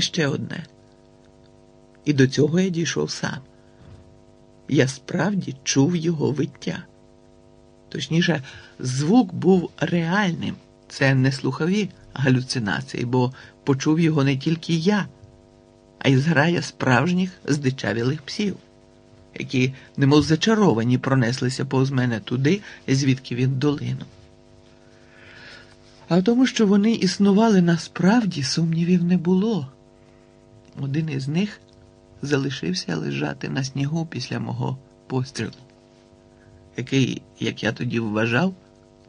І ще одне. І до цього я дійшов сам. Я справді чув його виття. Точніше, звук був реальним. Це не слухові галюцинації, бо почув його не тільки я, а й зграя справжніх здичавілих псів, які, немов зачаровані, пронеслися повз мене туди, звідки він долину. А в тому, що вони існували насправді, сумнівів не було. Один із них залишився лежати на снігу після мого пострілу, який, як я тоді вважав,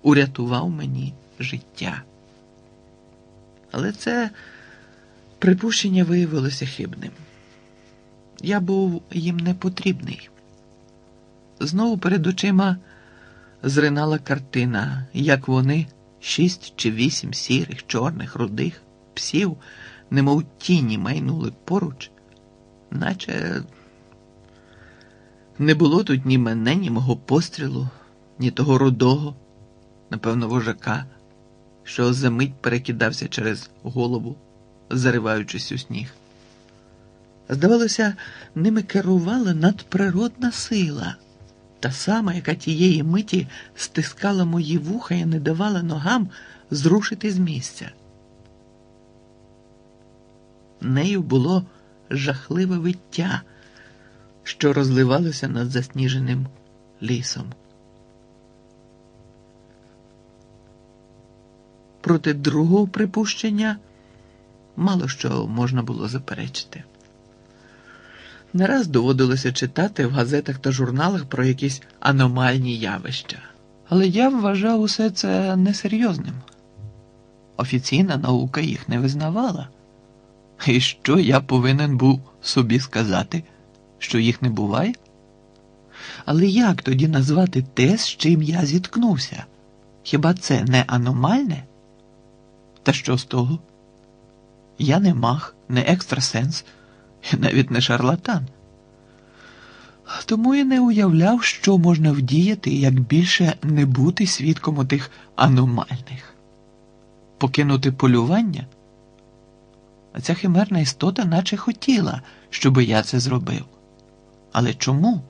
урятував мені життя. Але це припущення виявилося хибним. Я був їм не потрібний. Знову перед очима зринала картина, як вони, шість чи вісім сірих, чорних, рудих псів, немов тіні майнули поруч, наче не було тут ні мене, ні мого пострілу, ні того рудого, напевно, вожака що за мить перекидався через голову, зариваючись у сніг. Здавалося, ними керувала надприродна сила, та сама, яка тієї миті стискала мої вуха і не давала ногам зрушити з місця. Нею було жахливе виття, що розливалося над засніженим лісом. Проти другого припущення мало що можна було заперечити. Не раз доводилося читати в газетах та журналах про якісь аномальні явища, але я вважав усе це несерйозним. Офіційна наука їх не визнавала. І що я повинен був собі сказати, що їх не буває? Але як тоді назвати те, з чим я зіткнувся? Хіба це не аномальне? Та що з того? Я не мах, не екстрасенс, і навіть не шарлатан. Тому і не уявляв, що можна вдіяти, як більше не бути свідком отих аномальних, покинути полювання. А ця химерна істота наче хотіла, щоб я це зробив. Але чому?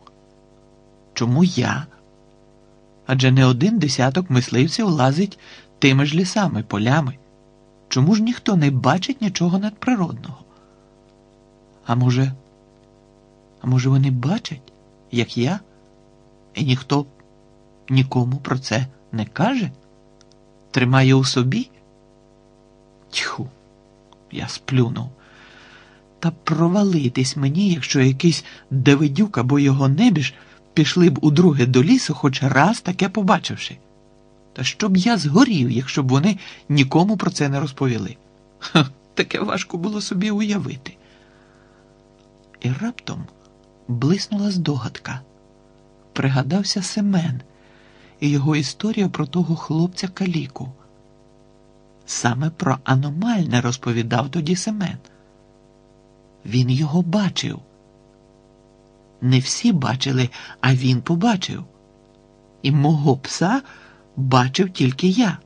Чому я? Адже не один десяток мисливців лазить тими ж лісами, полями. Чому ж ніхто не бачить нічого надприродного? А може, а може, вони бачать, як я, і ніхто нікому про це не каже? Тримає у собі? Тьху, я сплюнув. Та провалитись мені, якщо якийсь Давидюк або його небіж пішли б удруге до лісу, хоч раз таке побачивши. Та щоб я згорів, якщо б вони нікому про це не розповіли. Ха, таке важко було собі уявити. І раптом блиснула здогадка. Пригадався Семен і його історія про того хлопця Каліку. Саме про аномальне розповідав тоді Семен. Він його бачив. Не всі бачили, а він побачив. І мого пса бачив тільки я.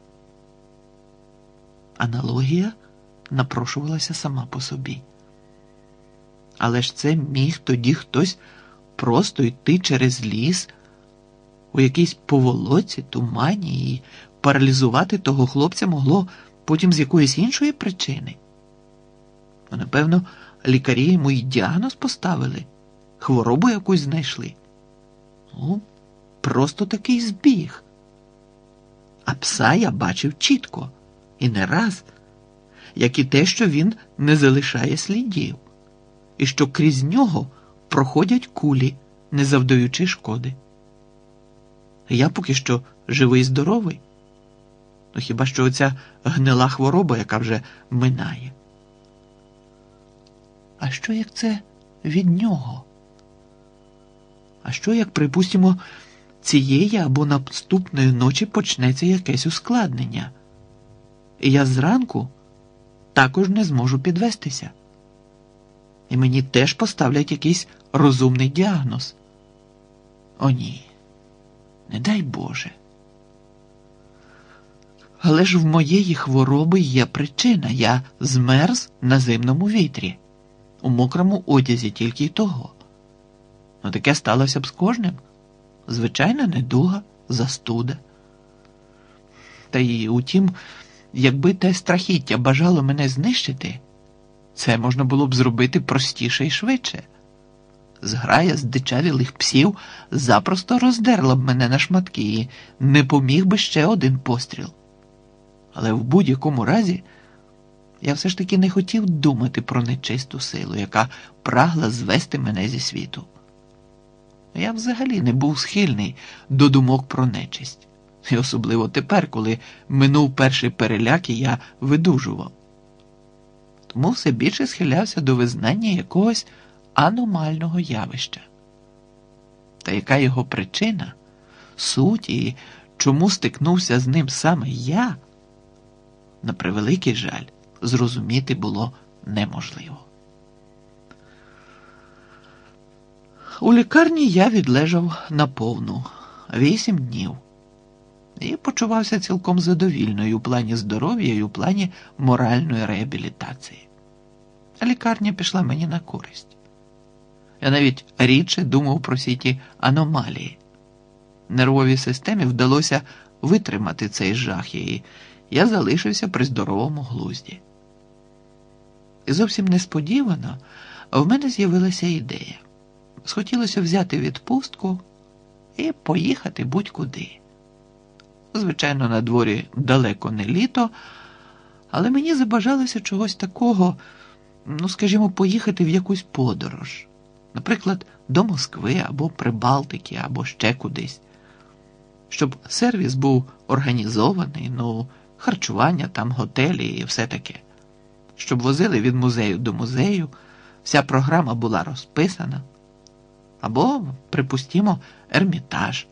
Аналогія напрошувалася сама по собі. Але ж це міг тоді хтось просто йти через ліс у якійсь поволоці, тумані і паралізувати того хлопця могло потім з якоїсь іншої причини. Напевно, лікарі йому й діагноз поставили, хворобу якусь знайшли. Ну, просто такий збіг. А пса я бачив чітко і не раз, як і те, що він не залишає слідів, і що крізь нього проходять кулі, не завдаючи шкоди. Я поки що живий здоровий, ну хіба що оця гнила хвороба, яка вже минає. А що як це від нього? А що як, припустимо, цієї або наступної ночі почнеться якесь ускладнення. І я зранку також не зможу підвестися. І мені теж поставлять якийсь розумний діагноз. О, ні, не дай Боже. Але ж в моєї хвороби є причина. Я змерз на зимному вітрі, у мокрому одязі тільки й того. Ну таке сталося б з кожним. Звичайна недуга, застуда. Та й утім, якби те страхіття бажало мене знищити, це можна було б зробити простіше і швидше. Зграя здичавілих псів запросто роздерла б мене на шматки і не поміг би ще один постріл. Але в будь-якому разі я все ж таки не хотів думати про нечисту силу, яка прагла звести мене зі світу. Я взагалі не був схильний до думок про нечисть, і особливо тепер, коли минув перший переляк і я видужував. Тому все більше схилявся до визнання якогось аномального явища. Та яка його причина, суть і чому стикнувся з ним саме я, на превеликий жаль, зрозуміти було неможливо. У лікарні я відлежав наповну вісім днів і почувався цілком задовільною у плані здоров'я і у плані моральної реабілітації. Лікарня пішла мені на користь. Я навіть рідше думав про всі ті аномалії. Нервовій системі вдалося витримати цей жах, і я залишився при здоровому глузді. І зовсім несподівано в мене з'явилася ідея. Схотілося взяти відпустку і поїхати будь-куди. Звичайно, на дворі далеко не літо, але мені забажалося чогось такого, ну, скажімо, поїхати в якусь подорож, наприклад, до Москви або Прибалтики, або ще кудись, щоб сервіс був організований, ну, харчування, там, готелі і все таке, щоб возили від музею до музею, вся програма була розписана. Або, припустімо, ермітаж.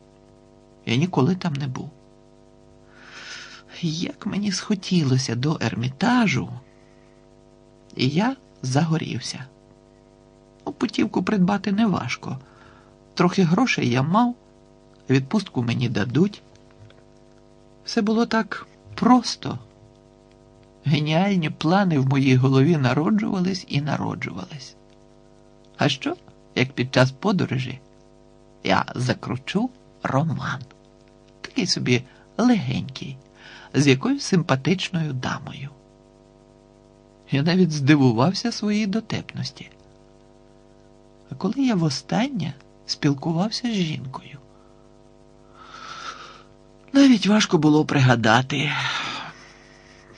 Я ніколи там не був. Як мені схотілося до ермітажу, і я загорівся. У путівку придбати неважко. Трохи грошей я мав, відпустку мені дадуть. Все було так просто. Геніальні плани в моїй голові народжувались і народжувались. А що? як під час подорожі, я закручу роман, такий собі легенький, з якоюсь симпатичною дамою. Я навіть здивувався своїй дотепності. А коли я востаннє спілкувався з жінкою, навіть важко було пригадати,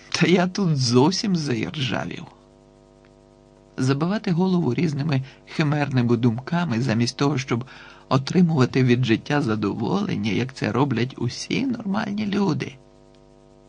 та я тут зовсім заіржавів забивати голову різними химерними думками, замість того, щоб отримувати від життя задоволення, як це роблять усі нормальні люди.